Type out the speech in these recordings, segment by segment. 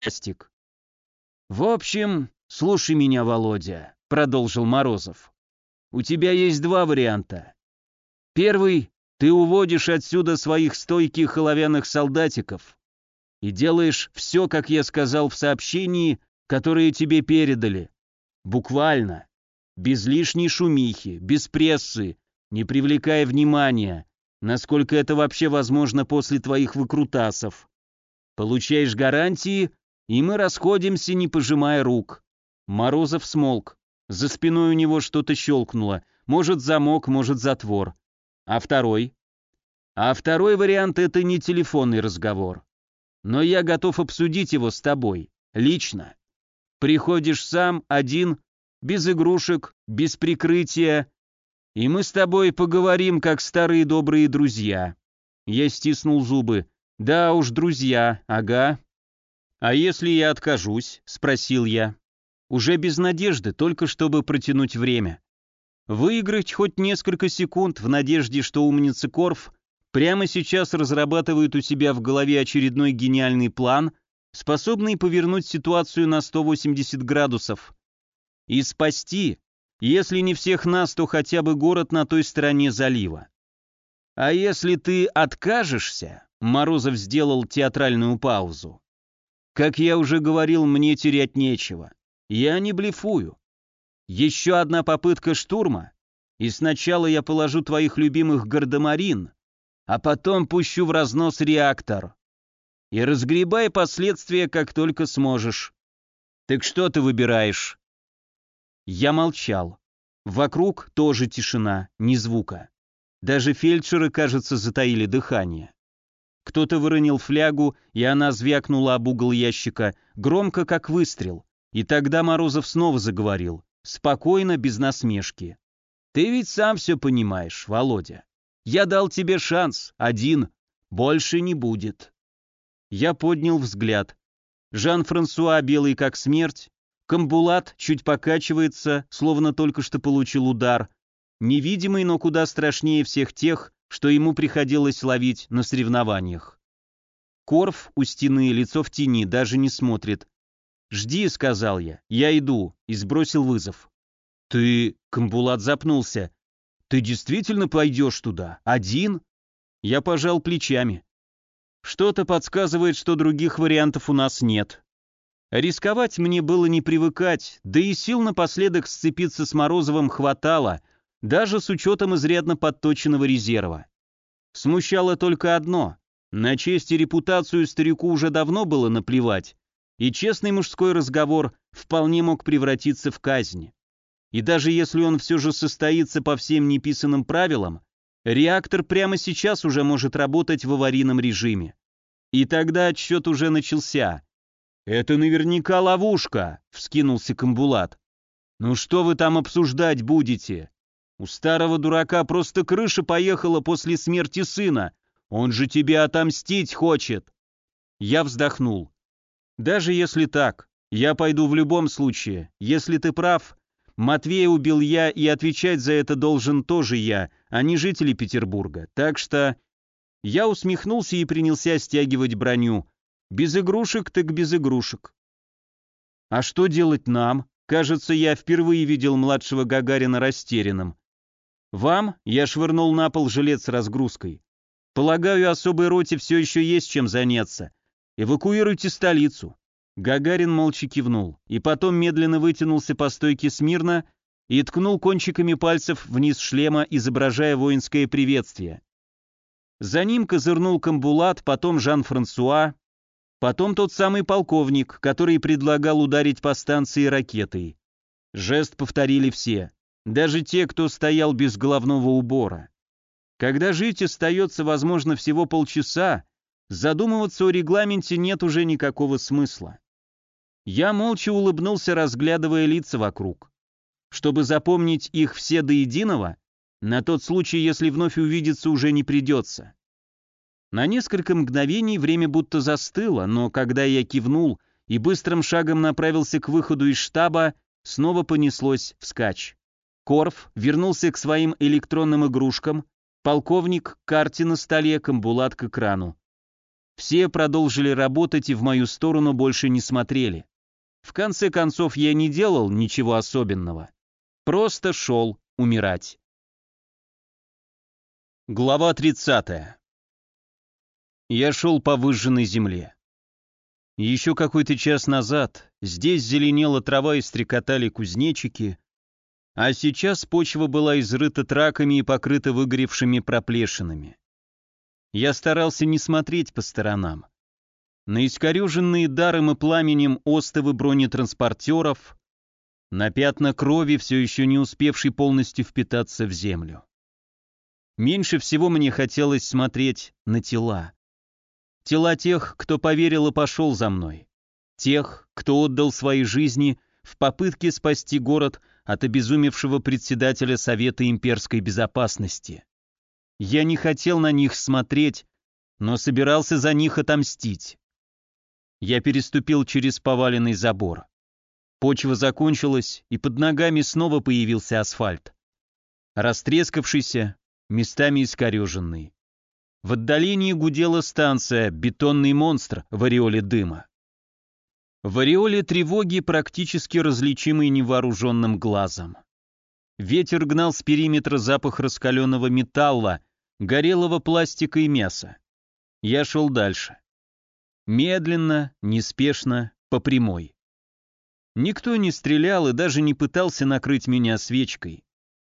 пластик. В общем, слушай меня, Володя, продолжил Морозов. У тебя есть два варианта. Первый ты уводишь отсюда своих стойких оловянных солдатиков и делаешь все, как я сказал в сообщении, которое тебе передали. Буквально. Без лишней шумихи, без прессы, не привлекая внимания, насколько это вообще возможно после твоих выкрутасов. Получаешь гарантии, и мы расходимся, не пожимая рук. Морозов смолк. За спиной у него что-то щелкнуло. Может замок, может затвор. А второй? А второй вариант — это не телефонный разговор. Но я готов обсудить его с тобой, лично. Приходишь сам, один, без игрушек, без прикрытия, и мы с тобой поговорим, как старые добрые друзья. Я стиснул зубы. Да уж, друзья, ага. А если я откажусь? Спросил я. Уже без надежды, только чтобы протянуть время. Выиграть хоть несколько секунд в надежде, что умница Корф прямо сейчас разрабатывает у себя в голове очередной гениальный план, способный повернуть ситуацию на 180 градусов. И спасти, если не всех нас, то хотя бы город на той стороне залива. А если ты откажешься, Морозов сделал театральную паузу. Как я уже говорил, мне терять нечего. Я не блефую. Еще одна попытка штурма, и сначала я положу твоих любимых гардемарин, а потом пущу в разнос реактор. И разгребай последствия, как только сможешь. Так что ты выбираешь? Я молчал. Вокруг тоже тишина, ни звука. Даже фельдшеры, кажется, затаили дыхание. Кто-то выронил флягу, и она звякнула об угол ящика, громко, как выстрел. И тогда Морозов снова заговорил. Спокойно, без насмешки. Ты ведь сам все понимаешь, Володя. Я дал тебе шанс, один, больше не будет. Я поднял взгляд. Жан-Франсуа, белый как смерть, Камбулат чуть покачивается, словно только что получил удар, невидимый, но куда страшнее всех тех, что ему приходилось ловить на соревнованиях. Корф у стены, лицо в тени, даже не смотрит, «Жди», — сказал я, — «я иду», и сбросил вызов. «Ты...» — Камбулат запнулся. «Ты действительно пойдешь туда? Один?» Я пожал плечами. Что-то подсказывает, что других вариантов у нас нет. Рисковать мне было не привыкать, да и сил напоследок сцепиться с Морозовым хватало, даже с учетом изрядно подточенного резерва. Смущало только одно. На честь и репутацию старику уже давно было наплевать, и честный мужской разговор вполне мог превратиться в казнь. И даже если он все же состоится по всем неписанным правилам, реактор прямо сейчас уже может работать в аварийном режиме. И тогда отсчет уже начался. «Это наверняка ловушка», — вскинулся Камбулат. «Ну что вы там обсуждать будете? У старого дурака просто крыша поехала после смерти сына. Он же тебе отомстить хочет». Я вздохнул. Даже если так, я пойду в любом случае. Если ты прав, Матвея убил я, и отвечать за это должен тоже я, а не жители Петербурга. Так что... Я усмехнулся и принялся стягивать броню. Без игрушек так без игрушек. А что делать нам? Кажется, я впервые видел младшего Гагарина растерянным. Вам я швырнул на пол жилет с разгрузкой. Полагаю, особой роте все еще есть чем заняться. «Эвакуируйте столицу». Гагарин молча кивнул, и потом медленно вытянулся по стойке смирно и ткнул кончиками пальцев вниз шлема, изображая воинское приветствие. За ним козырнул Камбулат, потом Жан-Франсуа, потом тот самый полковник, который предлагал ударить по станции ракетой. Жест повторили все, даже те, кто стоял без головного убора. Когда жить остается, возможно, всего полчаса, Задумываться о регламенте нет уже никакого смысла. Я молча улыбнулся, разглядывая лица вокруг. Чтобы запомнить их все до единого, на тот случай, если вновь увидеться уже не придется. На несколько мгновений время будто застыло, но когда я кивнул и быстрым шагом направился к выходу из штаба, снова понеслось вскачь. Корф вернулся к своим электронным игрушкам, полковник к карте на столе, комбулат к экрану. Все продолжили работать и в мою сторону больше не смотрели. В конце концов, я не делал ничего особенного. Просто шел умирать. Глава 30. Я шел по выжженной земле. Еще какой-то час назад здесь зеленела трава и стрекотали кузнечики, а сейчас почва была изрыта траками и покрыта выгоревшими проплешинами. Я старался не смотреть по сторонам. На искореженные даром и пламенем остовы бронетранспортеров, на пятна крови, все еще не успевшей полностью впитаться в землю. Меньше всего мне хотелось смотреть на тела. Тела тех, кто поверил и пошел за мной. Тех, кто отдал свои жизни в попытке спасти город от обезумевшего председателя Совета имперской безопасности. Я не хотел на них смотреть, но собирался за них отомстить. Я переступил через поваленный забор. Почва закончилась, и под ногами снова появился асфальт. Растрескавшийся, местами искореженный. В отдалении гудела станция «Бетонный монстр» в ореоле дыма. В ореоле тревоги, практически различимый невооруженным глазом. Ветер гнал с периметра запах раскаленного металла, горелого пластика и мяса. Я шел дальше. Медленно, неспешно, по прямой. Никто не стрелял и даже не пытался накрыть меня свечкой.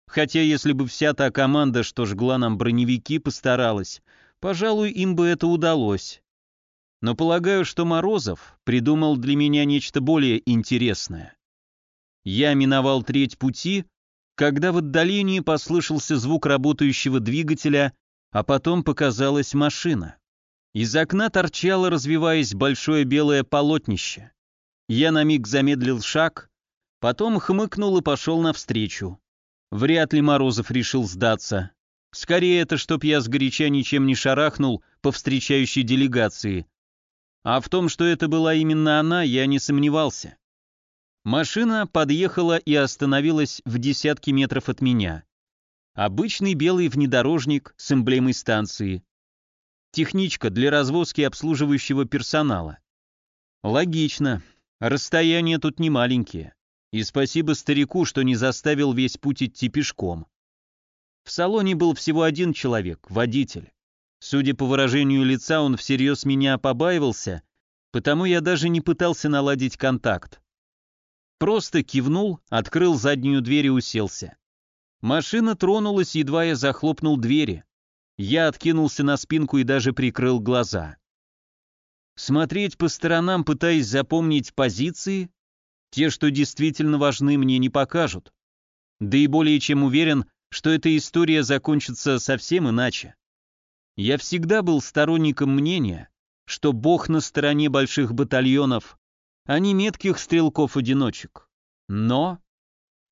Хотя если бы вся та команда, что жгла нам броневики, постаралась, пожалуй, им бы это удалось. Но полагаю, что Морозов придумал для меня нечто более интересное. Я миновал треть пути, когда в отдалении послышался звук работающего двигателя, а потом показалась машина. Из окна торчало, развиваясь, большое белое полотнище. Я на миг замедлил шаг, потом хмыкнул и пошел навстречу. Вряд ли Морозов решил сдаться. Скорее это, чтоб я сгоряча ничем не шарахнул по встречающей делегации. А в том, что это была именно она, я не сомневался. Машина подъехала и остановилась в десятке метров от меня. Обычный белый внедорожник с эмблемой станции. Техничка для развозки обслуживающего персонала. Логично. Расстояния тут не маленькие. И спасибо старику, что не заставил весь путь идти пешком. В салоне был всего один человек, водитель. Судя по выражению лица, он всерьез меня побаивался, потому я даже не пытался наладить контакт. Просто кивнул, открыл заднюю дверь и уселся. Машина тронулась, едва я захлопнул двери. Я откинулся на спинку и даже прикрыл глаза. Смотреть по сторонам, пытаясь запомнить позиции, те, что действительно важны, мне не покажут. Да и более чем уверен, что эта история закончится совсем иначе. Я всегда был сторонником мнения, что Бог на стороне больших батальонов, а не метких стрелков-одиночек. Но,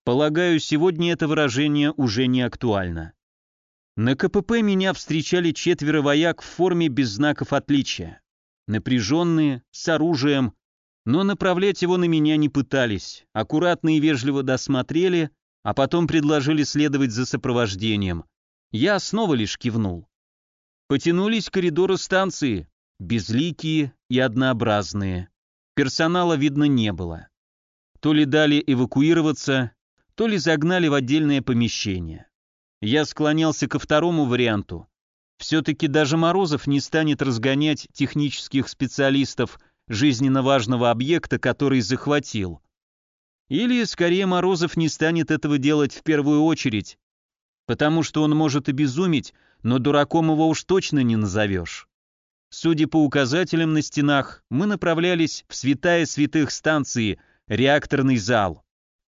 полагаю, сегодня это выражение уже не актуально. На КПП меня встречали четверо вояк в форме без знаков отличия. Напряженные, с оружием, но направлять его на меня не пытались, аккуратно и вежливо досмотрели, а потом предложили следовать за сопровождением. Я снова лишь кивнул. Потянулись коридоры станции, безликие и однообразные. Персонала видно не было. То ли дали эвакуироваться, то ли загнали в отдельное помещение. Я склонялся ко второму варианту. Все-таки даже Морозов не станет разгонять технических специалистов жизненно важного объекта, который захватил. Или, скорее, Морозов не станет этого делать в первую очередь, потому что он может обезуметь, но дураком его уж точно не назовешь. Судя по указателям на стенах, мы направлялись в святая святых станции, реакторный зал.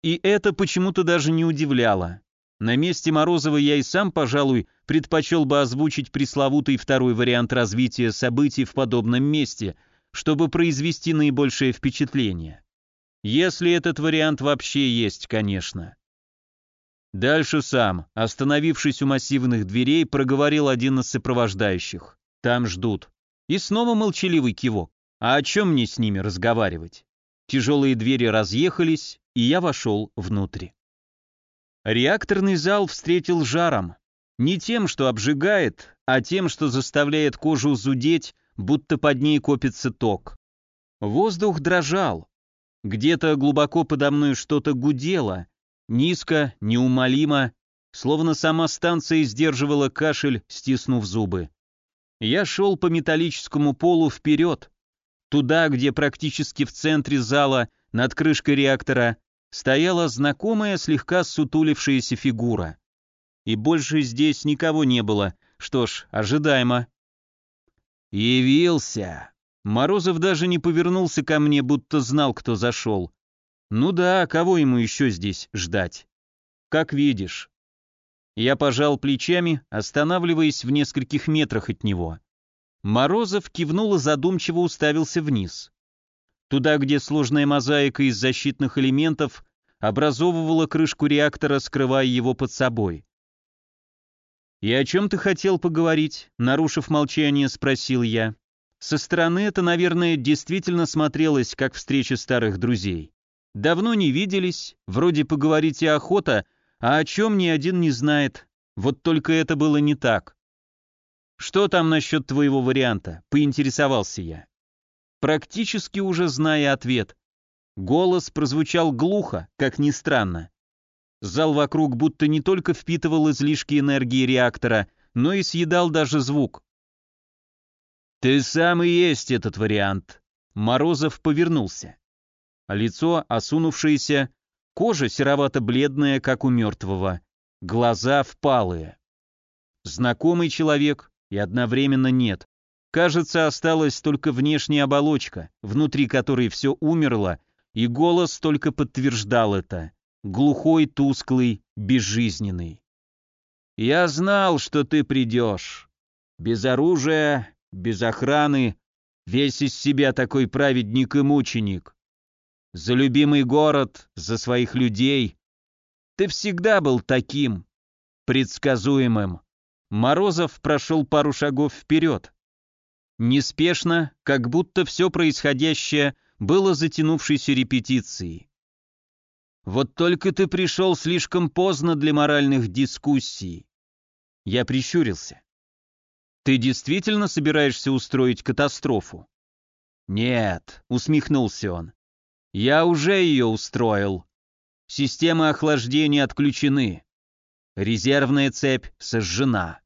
И это почему-то даже не удивляло. На месте Морозова я и сам, пожалуй, предпочел бы озвучить пресловутый второй вариант развития событий в подобном месте – чтобы произвести наибольшее впечатление. Если этот вариант вообще есть, конечно. Дальше сам, остановившись у массивных дверей, проговорил один из сопровождающих. Там ждут. И снова молчаливый кивок. А о чем мне с ними разговаривать? Тяжелые двери разъехались, и я вошел внутрь. Реакторный зал встретил жаром. Не тем, что обжигает, а тем, что заставляет кожу зудеть будто под ней копится ток. Воздух дрожал. Где-то глубоко подо мной что-то гудело, низко, неумолимо, словно сама станция сдерживала кашель, стиснув зубы. Я шел по металлическому полу вперед, туда, где практически в центре зала, над крышкой реактора, стояла знакомая слегка сутулившаяся фигура. И больше здесь никого не было, что ж, ожидаемо. «Явился!» Морозов даже не повернулся ко мне, будто знал, кто зашел. «Ну да, кого ему еще здесь ждать?» «Как видишь». Я пожал плечами, останавливаясь в нескольких метрах от него. Морозов кивнул и задумчиво уставился вниз. Туда, где сложная мозаика из защитных элементов образовывала крышку реактора, скрывая его под собой. «И о чем ты хотел поговорить?» — нарушив молчание, спросил я. Со стороны это, наверное, действительно смотрелось, как встреча старых друзей. Давно не виделись, вроде поговорить и охота, а о чем ни один не знает. Вот только это было не так. «Что там насчет твоего варианта?» — поинтересовался я. Практически уже зная ответ. Голос прозвучал глухо, как ни странно. Зал вокруг будто не только впитывал излишки энергии реактора, но и съедал даже звук. «Ты сам и есть этот вариант». Морозов повернулся. Лицо осунувшееся, кожа серовато-бледная, как у мертвого, глаза впалые. Знакомый человек и одновременно нет. Кажется, осталась только внешняя оболочка, внутри которой все умерло, и голос только подтверждал это глухой, тусклый, безжизненный. «Я знал, что ты придешь. Без оружия, без охраны, весь из себя такой праведник и мученик. За любимый город, за своих людей. Ты всегда был таким, предсказуемым». Морозов прошел пару шагов вперед. Неспешно, как будто все происходящее было затянувшейся репетицией. Вот только ты пришел слишком поздно для моральных дискуссий. Я прищурился. Ты действительно собираешься устроить катастрофу? Нет, усмехнулся он. Я уже ее устроил. Системы охлаждения отключены. Резервная цепь сожжена.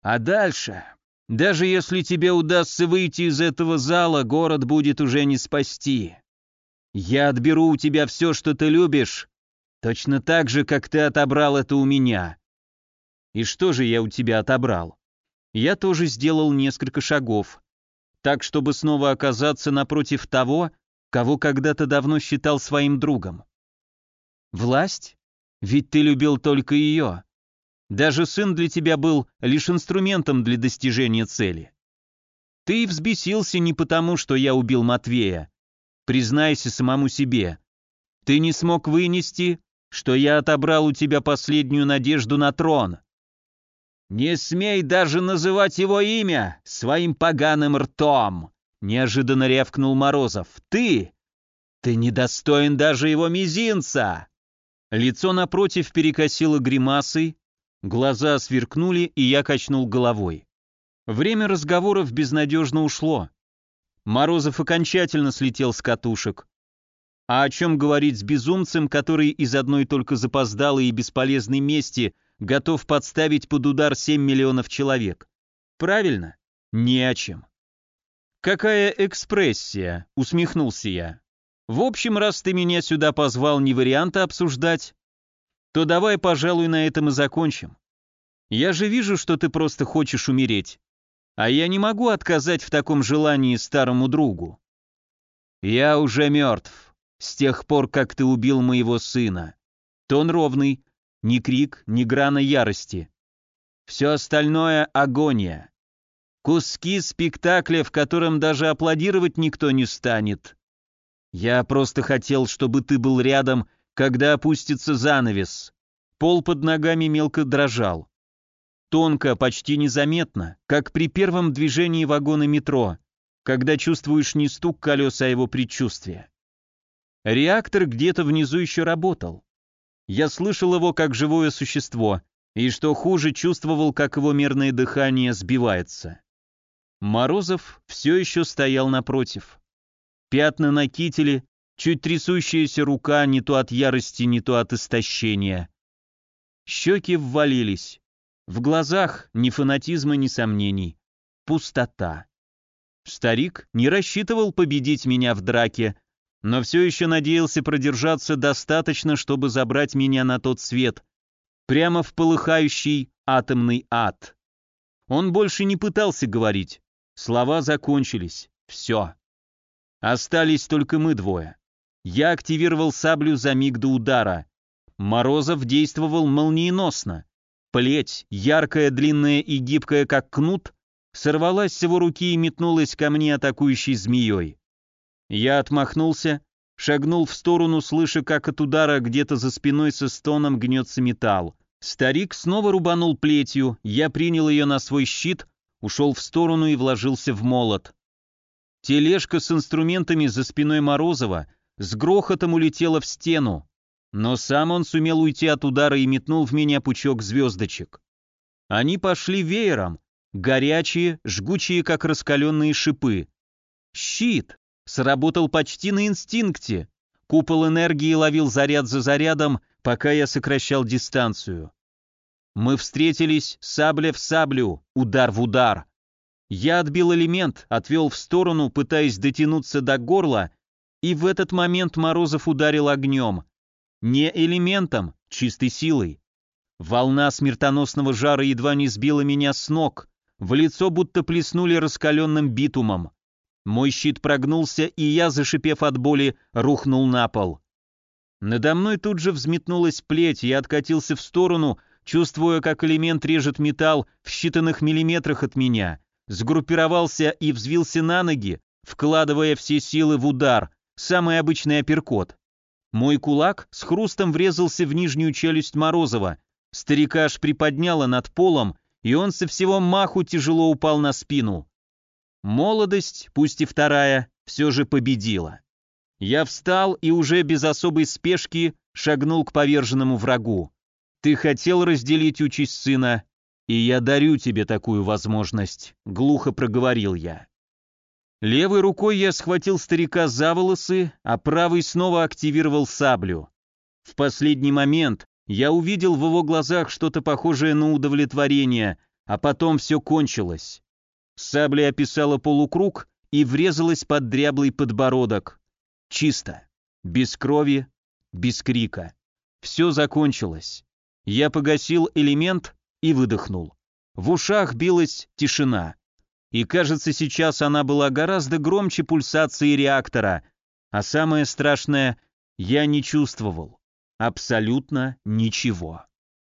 А дальше, даже если тебе удастся выйти из этого зала, город будет уже не спасти. Я отберу у тебя все, что ты любишь, точно так же, как ты отобрал это у меня. И что же я у тебя отобрал? Я тоже сделал несколько шагов, так, чтобы снова оказаться напротив того, кого когда-то давно считал своим другом. Власть? Ведь ты любил только ее. Даже сын для тебя был лишь инструментом для достижения цели. Ты взбесился не потому, что я убил Матвея, Признайся самому себе. Ты не смог вынести, что я отобрал у тебя последнюю надежду на трон. Не смей даже называть его имя своим поганым ртом, неожиданно рявкнул Морозов. Ты! Ты недостоин даже его мизинца! Лицо напротив перекосило гримасой, глаза сверкнули, и я качнул головой. Время разговоров безнадежно ушло. Морозов окончательно слетел с катушек. А о чем говорить с безумцем, который из одной только запоздалой и бесполезной мести готов подставить под удар 7 миллионов человек? Правильно? Ни о чем. «Какая экспрессия?» — усмехнулся я. «В общем, раз ты меня сюда позвал не варианты обсуждать, то давай, пожалуй, на этом и закончим. Я же вижу, что ты просто хочешь умереть. А я не могу отказать в таком желании старому другу. Я уже мертв, с тех пор, как ты убил моего сына. Тон ровный, ни крик, ни грана ярости. Все остальное — агония. Куски спектакля, в котором даже аплодировать никто не станет. Я просто хотел, чтобы ты был рядом, когда опустится занавес. Пол под ногами мелко дрожал. Тонко, почти незаметно, как при первом движении вагона метро, когда чувствуешь не стук колес, а его предчувствие. Реактор где-то внизу еще работал. Я слышал его как живое существо, и что хуже, чувствовал, как его мерное дыхание сбивается. Морозов все еще стоял напротив. Пятна на кителе, чуть трясущаяся рука не то от ярости, не то от истощения. Щеки ввалились. В глазах ни фанатизма, ни сомнений. Пустота. Старик не рассчитывал победить меня в драке, но все еще надеялся продержаться достаточно, чтобы забрать меня на тот свет, прямо в полыхающий атомный ад. Он больше не пытался говорить. Слова закончились. Все. Остались только мы двое. Я активировал саблю за миг до удара. Морозов действовал молниеносно. Плеть, яркая, длинная и гибкая, как кнут, сорвалась с его руки и метнулась ко мне атакующей змеей. Я отмахнулся, шагнул в сторону, слыша, как от удара где-то за спиной со стоном гнется металл. Старик снова рубанул плетью, я принял ее на свой щит, ушел в сторону и вложился в молот. Тележка с инструментами за спиной Морозова с грохотом улетела в стену, но сам он сумел уйти от удара и метнул в меня пучок звездочек. Они пошли веером, горячие, жгучие, как раскаленные шипы. Щит сработал почти на инстинкте. Купол энергии ловил заряд за зарядом, пока я сокращал дистанцию. Мы встретились сабля в саблю, удар в удар. Я отбил элемент, отвел в сторону, пытаясь дотянуться до горла, и в этот момент Морозов ударил огнем. Не элементом, чистой силой. Волна смертоносного жара едва не сбила меня с ног, в лицо будто плеснули раскаленным битумом. Мой щит прогнулся, и я, зашипев от боли, рухнул на пол. Надо мной тут же взметнулась плеть, я откатился в сторону, чувствуя, как элемент режет металл в считанных миллиметрах от меня, сгруппировался и взвился на ноги, вкладывая все силы в удар, самый обычный апперкот. Мой кулак с хрустом врезался в нижнюю челюсть Морозова, старика аж приподняло над полом, и он со всего маху тяжело упал на спину. Молодость, пусть и вторая, все же победила. Я встал и уже без особой спешки шагнул к поверженному врагу. Ты хотел разделить участь сына, и я дарю тебе такую возможность, глухо проговорил я. Левой рукой я схватил старика за волосы, а правой снова активировал саблю. В последний момент я увидел в его глазах что-то похожее на удовлетворение, а потом все кончилось. Сабля описала полукруг и врезалась под дряблый подбородок. Чисто. Без крови, без крика. Все закончилось. Я погасил элемент и выдохнул. В ушах билась тишина. И кажется, сейчас она была гораздо громче пульсации реактора. А самое страшное, я не чувствовал. Абсолютно ничего.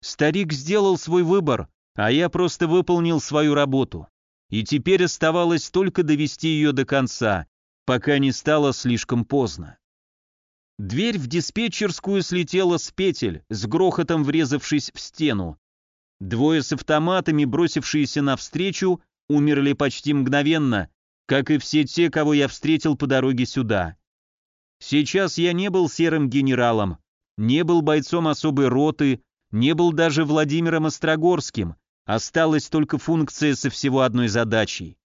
Старик сделал свой выбор, а я просто выполнил свою работу. И теперь оставалось только довести ее до конца, пока не стало слишком поздно. Дверь в диспетчерскую слетела с петель, с грохотом врезавшись в стену. Двое с автоматами, бросившиеся навстречу, умерли почти мгновенно, как и все те, кого я встретил по дороге сюда. Сейчас я не был серым генералом, не был бойцом особой роты, не был даже Владимиром Острогорским, осталась только функция со всего одной задачей.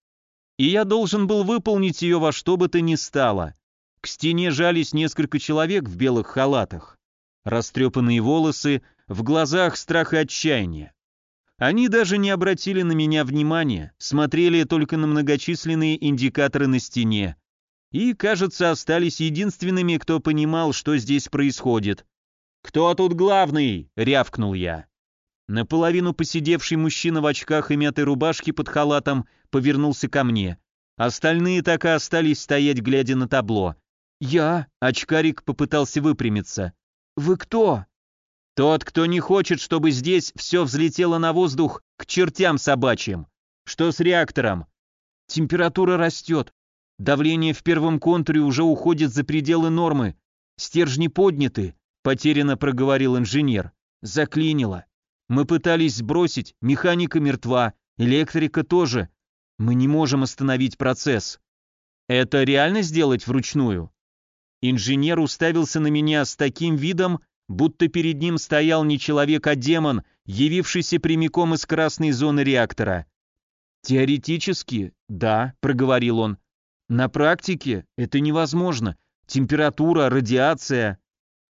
И я должен был выполнить ее во что бы то ни стало. К стене жались несколько человек в белых халатах. Растрепанные волосы, в глазах страх и отчаяние. Они даже не обратили на меня внимания, смотрели только на многочисленные индикаторы на стене. И, кажется, остались единственными, кто понимал, что здесь происходит. «Кто тут главный?» — рявкнул я. Наполовину посидевший мужчина в очках и мятой рубашке под халатом повернулся ко мне. Остальные так и остались стоять, глядя на табло. «Я?» — очкарик попытался выпрямиться. «Вы кто?» «Тот, кто не хочет, чтобы здесь все взлетело на воздух к чертям собачьим. Что с реактором?» «Температура растет. Давление в первом контуре уже уходит за пределы нормы. Стержни подняты», — потерянно проговорил инженер. «Заклинило. Мы пытались сбросить, механика мертва, электрика тоже. Мы не можем остановить процесс». «Это реально сделать вручную?» Инженер уставился на меня с таким видом, будто перед ним стоял не человек, а демон, явившийся прямиком из красной зоны реактора. Теоретически, да, проговорил он. На практике это невозможно. Температура, радиация.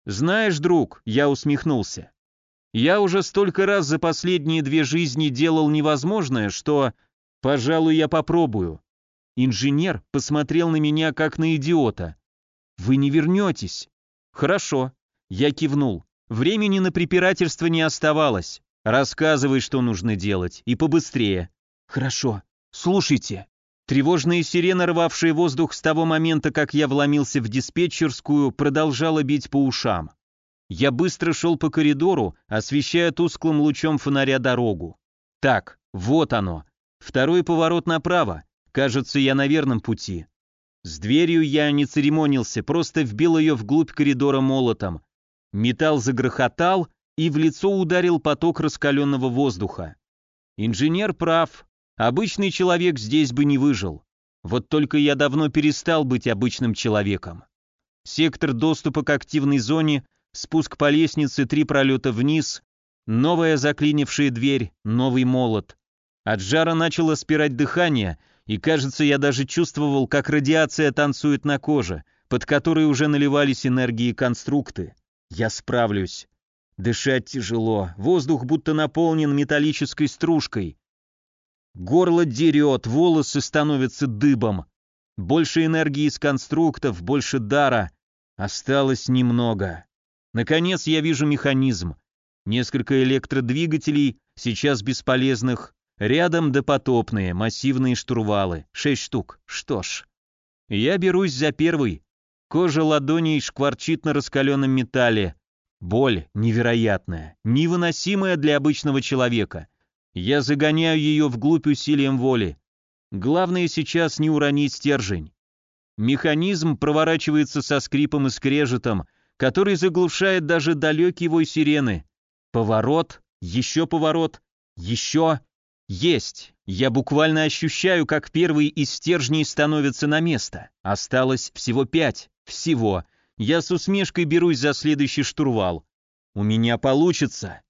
Знаешь, друг, я усмехнулся. Я уже столько раз за последние две жизни делал невозможное, что, пожалуй, я попробую. Инженер посмотрел на меня как на идиота. Вы не вернетесь. Хорошо. Я кивнул. Времени на препирательство не оставалось. Рассказывай, что нужно делать, и побыстрее. Хорошо. Слушайте. Тревожная сирена, рвавшая воздух с того момента, как я вломился в диспетчерскую, продолжала бить по ушам. Я быстро шел по коридору, освещая тусклым лучом фонаря дорогу. Так, вот оно. Второй поворот направо. Кажется, я на верном пути. С дверью я не церемонился, просто вбил ее вглубь коридора молотом. Металл загрохотал, и в лицо ударил поток раскаленного воздуха. Инженер прав, Обычный человек здесь бы не выжил. Вот только я давно перестал быть обычным человеком. Сектор доступа к активной зоне, спуск по лестнице, три пролета вниз, новая заклинившая дверь, новый молот. От жара начало спирать дыхание, и кажется, я даже чувствовал, как радиация танцует на коже, под которой уже наливались энергии конструкты. Я справлюсь. Дышать тяжело, воздух будто наполнен металлической стружкой. Горло дерет, волосы становятся дыбом. Больше энергии из конструктов, больше дара. Осталось немного. Наконец я вижу механизм. Несколько электродвигателей, сейчас бесполезных. Рядом допотопные, массивные штурвалы. Шесть штук. Что ж. Я берусь за первый. Кожа ладоней шкварчит на раскаленном металле. Боль невероятная, невыносимая для обычного человека. Я загоняю ее вглубь усилием воли. Главное сейчас не уронить стержень. Механизм проворачивается со скрипом и скрежетом, который заглушает даже далекий вой сирены. Поворот, еще поворот, еще... Есть! Я буквально ощущаю, как первый из стержней становится на место. Осталось всего пять. Всего. Я с усмешкой берусь за следующий штурвал. У меня получится.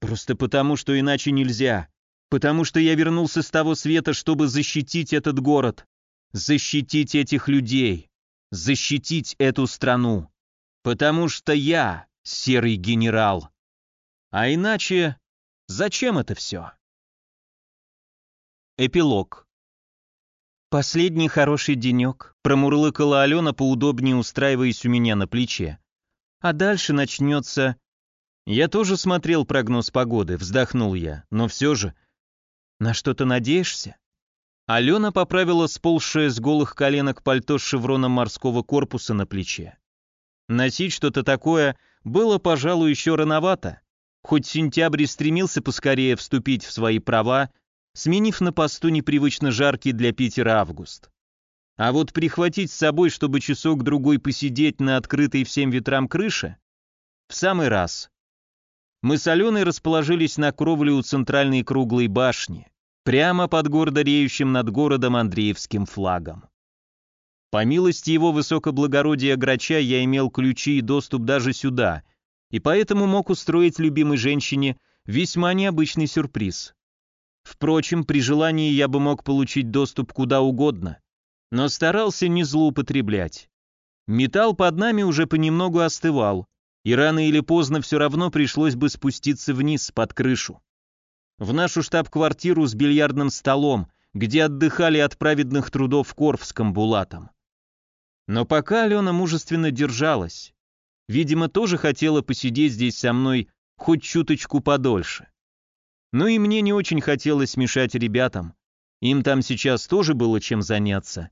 Просто потому, что иначе нельзя. Потому что я вернулся с того света, чтобы защитить этот город. Защитить этих людей. Защитить эту страну. Потому что я серый генерал. А иначе, зачем это все? Эпилог. Последний хороший денек, промурлыкала Алена, поудобнее устраиваясь у меня на плече. А дальше начнется я тоже смотрел прогноз погоды, вздохнул я, но все же... На что ты надеешься? Алена поправила сползшее с голых коленок пальто с шевроном морского корпуса на плече. Носить что-то такое было, пожалуй, еще рановато. Хоть сентябрь стремился поскорее вступить в свои права, сменив на посту непривычно жаркий для Питера август. А вот прихватить с собой, чтобы часок-другой посидеть на открытой всем ветрам крыше, в самый раз. Мы с Аленой расположились на кровле у центральной круглой башни, прямо под гордо реющим над городом Андреевским флагом. По милости его высокоблагородия Грача я имел ключи и доступ даже сюда, и поэтому мог устроить любимой женщине весьма необычный сюрприз. Впрочем, при желании я бы мог получить доступ куда угодно, но старался не злоупотреблять. Металл под нами уже понемногу остывал, и рано или поздно все равно пришлось бы спуститься вниз под крышу. В нашу штаб-квартиру с бильярдным столом, где отдыхали от праведных трудов Корфском Булатом. Но пока Алена мужественно держалась, видимо, тоже хотела посидеть здесь со мной хоть чуточку подольше. Ну и мне не очень хотелось мешать ребятам, им там сейчас тоже было чем заняться.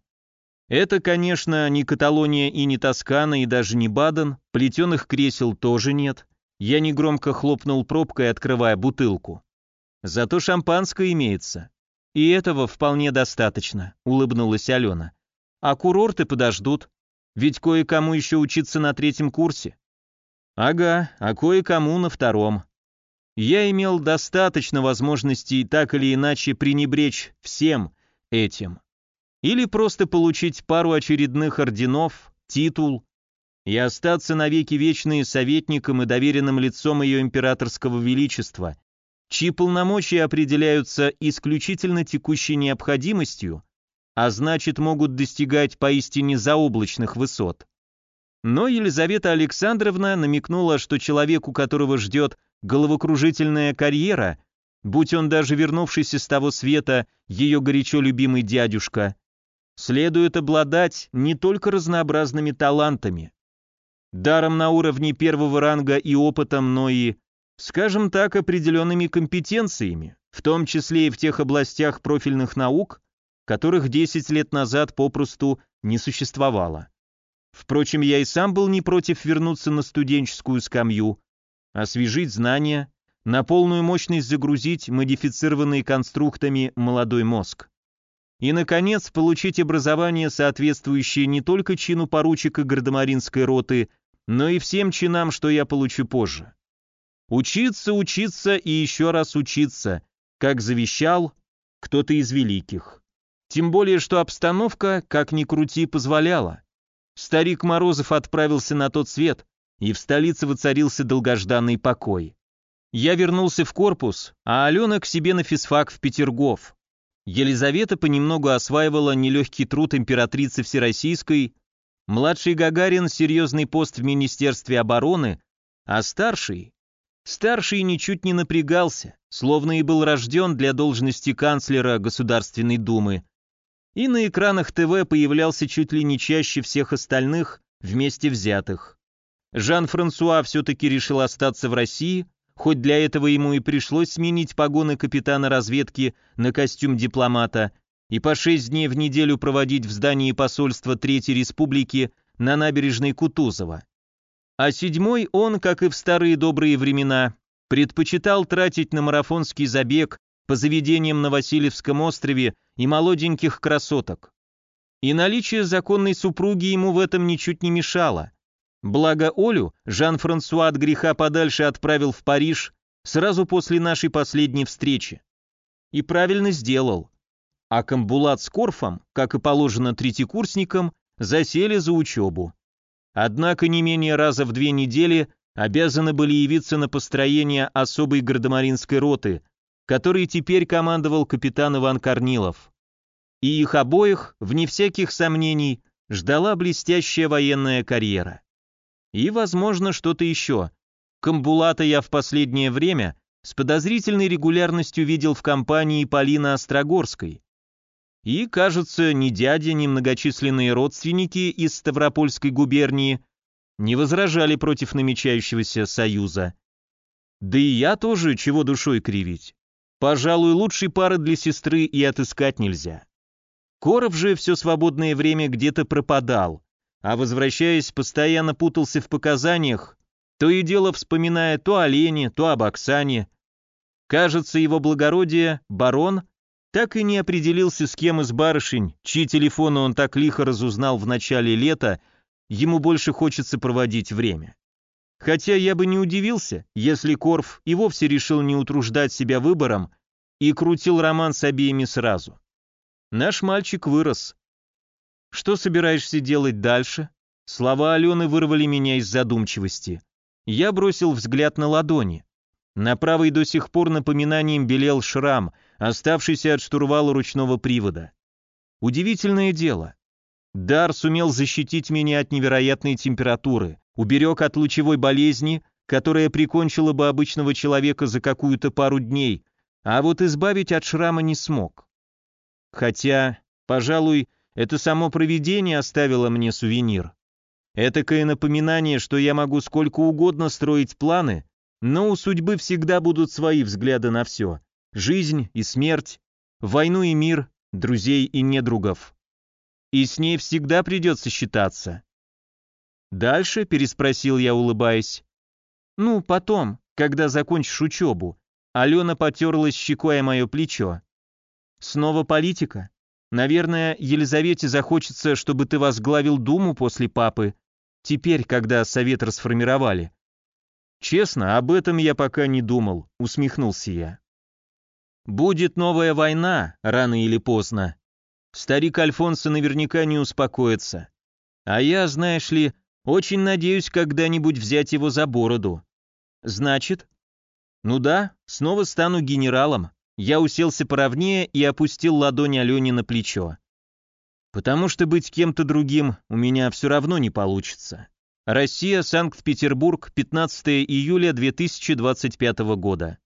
Это, конечно, не Каталония и не Тоскана, и даже не Баден, плетеных кресел тоже нет. Я негромко хлопнул пробкой, открывая бутылку. Зато шампанское имеется. И этого вполне достаточно, улыбнулась Алена. А курорты подождут, ведь кое-кому еще учиться на третьем курсе. Ага, а кое-кому на втором. Я имел достаточно возможностей так или иначе пренебречь всем этим. Или просто получить пару очередных орденов, титул и остаться навеки вечные советником и доверенным лицом ее императорского величества, чьи полномочия определяются исключительно текущей необходимостью, а значит могут достигать поистине заоблачных высот. Но Елизавета Александровна намекнула, что человеку, которого ждет головокружительная карьера, будь он даже вернувшийся с того света, ее горячо любимый дядюшка, следует обладать не только разнообразными талантами, даром на уровне первого ранга и опытом, но и, скажем так, определенными компетенциями, в том числе и в тех областях профильных наук, которых 10 лет назад попросту не существовало. Впрочем, я и сам был не против вернуться на студенческую скамью, освежить знания, на полную мощность загрузить модифицированный конструктами молодой мозг. И, наконец, получить образование, соответствующее не только чину поручика гардемаринской роты, но и всем чинам, что я получу позже. Учиться, учиться и еще раз учиться, как завещал кто-то из великих. Тем более, что обстановка, как ни крути, позволяла. Старик Морозов отправился на тот свет, и в столице воцарился долгожданный покой. Я вернулся в корпус, а Алена к себе на физфак в Петергоф. Елизавета понемногу осваивала нелегкий труд императрицы Всероссийской, младший Гагарин – серьезный пост в Министерстве обороны, а старший... Старший ничуть не напрягался, словно и был рожден для должности канцлера Государственной Думы, и на экранах ТВ появлялся чуть ли не чаще всех остальных, вместе взятых. Жан-Франсуа все-таки решил остаться в России, хоть для этого ему и пришлось сменить погоны капитана разведки на костюм дипломата и по шесть дней в неделю проводить в здании посольства Третьей Республики на набережной Кутузова. А седьмой он, как и в старые добрые времена, предпочитал тратить на марафонский забег по заведениям на Васильевском острове и молоденьких красоток. И наличие законной супруги ему в этом ничуть не мешало. Благо Олю Жан-Франсуа от греха подальше отправил в Париж сразу после нашей последней встречи. И правильно сделал. А Камбулат с Корфом, как и положено третьекурсникам, засели за учебу. Однако не менее раза в две недели обязаны были явиться на построение особой гардемаринской роты, которой теперь командовал капитан Иван Корнилов. И их обоих, вне всяких сомнений, ждала блестящая военная карьера. И, возможно, что-то еще. Камбулата я в последнее время с подозрительной регулярностью видел в компании Полины Острогорской. И, кажется, ни дядя, ни многочисленные родственники из Ставропольской губернии не возражали против намечающегося союза. Да и я тоже чего душой кривить. Пожалуй, лучшей пары для сестры и отыскать нельзя. Коров же все свободное время где-то пропадал, а возвращаясь, постоянно путался в показаниях, то и дело вспоминая то о Лене, то об Оксане. Кажется, его благородие, барон, так и не определился с кем из барышень, чьи телефоны он так лихо разузнал в начале лета, ему больше хочется проводить время. Хотя я бы не удивился, если Корф и вовсе решил не утруждать себя выбором и крутил роман с обеими сразу. Наш мальчик вырос. Что собираешься делать дальше? Слова Алены вырвали меня из задумчивости. Я бросил взгляд на ладони. На правой до сих пор напоминанием белел шрам, оставшийся от штурвала ручного привода. Удивительное дело. Дар сумел защитить меня от невероятной температуры, уберег от лучевой болезни, которая прикончила бы обычного человека за какую-то пару дней, а вот избавить от шрама не смог. Хотя, пожалуй, это само провидение оставило мне сувенир. Этакое напоминание, что я могу сколько угодно строить планы, но у судьбы всегда будут свои взгляды на все. Жизнь и смерть, войну и мир, друзей и недругов. И с ней всегда придется считаться. «Дальше?» – переспросил я, улыбаясь. «Ну, потом, когда закончишь учебу». Алена потерлась щекой о мое плечо. Снова политика? Наверное, Елизавете захочется, чтобы ты возглавил Думу после папы, теперь, когда совет расформировали. Честно, об этом я пока не думал, усмехнулся я. Будет новая война, рано или поздно. Старик Альфонсо наверняка не успокоится. А я, знаешь ли, очень надеюсь когда-нибудь взять его за бороду. Значит, Ну да, снова стану генералом. Я уселся поровнее и опустил ладонь Алене на плечо. Потому что быть кем-то другим у меня все равно не получится. Россия, Санкт-Петербург, 15 июля 2025 года.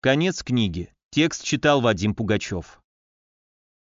Конец книги. Текст читал Вадим Пугачев.